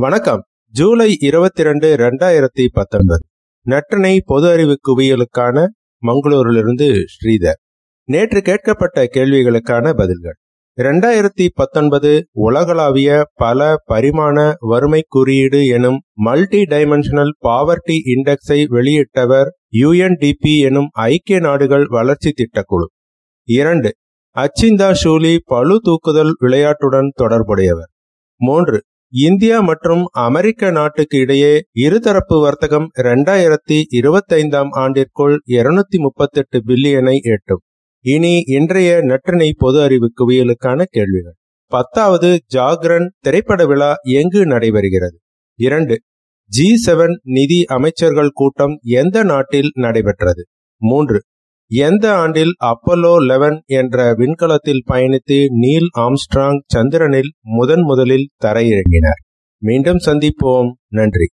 வணக்கம். ஜூலை இருபத்தி ரெண்டு இரண்டாயிரத்தி பத்தொன்பது. நற்றினை பொது அறிவு குவியலுக்கான மங்களூரிலிருந்து ஸ்ரீதர். நேற்று கேட்கப்பட்ட கேள்விகளுக்கான பதில்கள். இரண்டாயிரத்தி பத்தொன்பது உலகளாவிய பல பரிமாண வறுமை குறியீடு எனும் மல்டி டைமென்ஷனல் பாவர்டி இண்டெக்ஸை வெளியிட்டவர் யுஎன்டிபி எனும் ஐக்கிய நாடுகள் வளர்ச்சி திட்டக்குழு. இரண்டு அச்சிந்தா ஷூலி பழு தூக்குதல் விளையாட்டுடன் தொடர்புடையவர். மூன்று இந்தியா மற்றும் அமெரிக்க நாட்டுக்கு இடையே இருதரப்பு வர்த்தகம் இரண்டாயிரத்தி இருபத்தைந்தாம் ஆண்டிற்குள் இருநூத்தி முப்பத்தெட்டு பில்லியனை எட்டும். இனி இன்றைய நற்றினை பொது அறிவு குவியலுக்கான கேள்விகள். பத்தாவது ஜாக்ரன் திரைப்பட விழா எங்கு நடைபெறுகிறது? இரண்டு ஜி செவன் நிதி அமைச்சர்கள் கூட்டம் எந்த நாட்டில் நடைபெற்றது? மூன்று எந்த ஆண்டில் அப்பல்லோ லெவன் என்ற விண்கலத்தில் பயணித்து நீல் ஆம்ஸ்ட்ராங் சந்திரனில் முதன் முதலில் தரையிறங்கினார். மீண்டும் சந்திப்போம். நன்றி.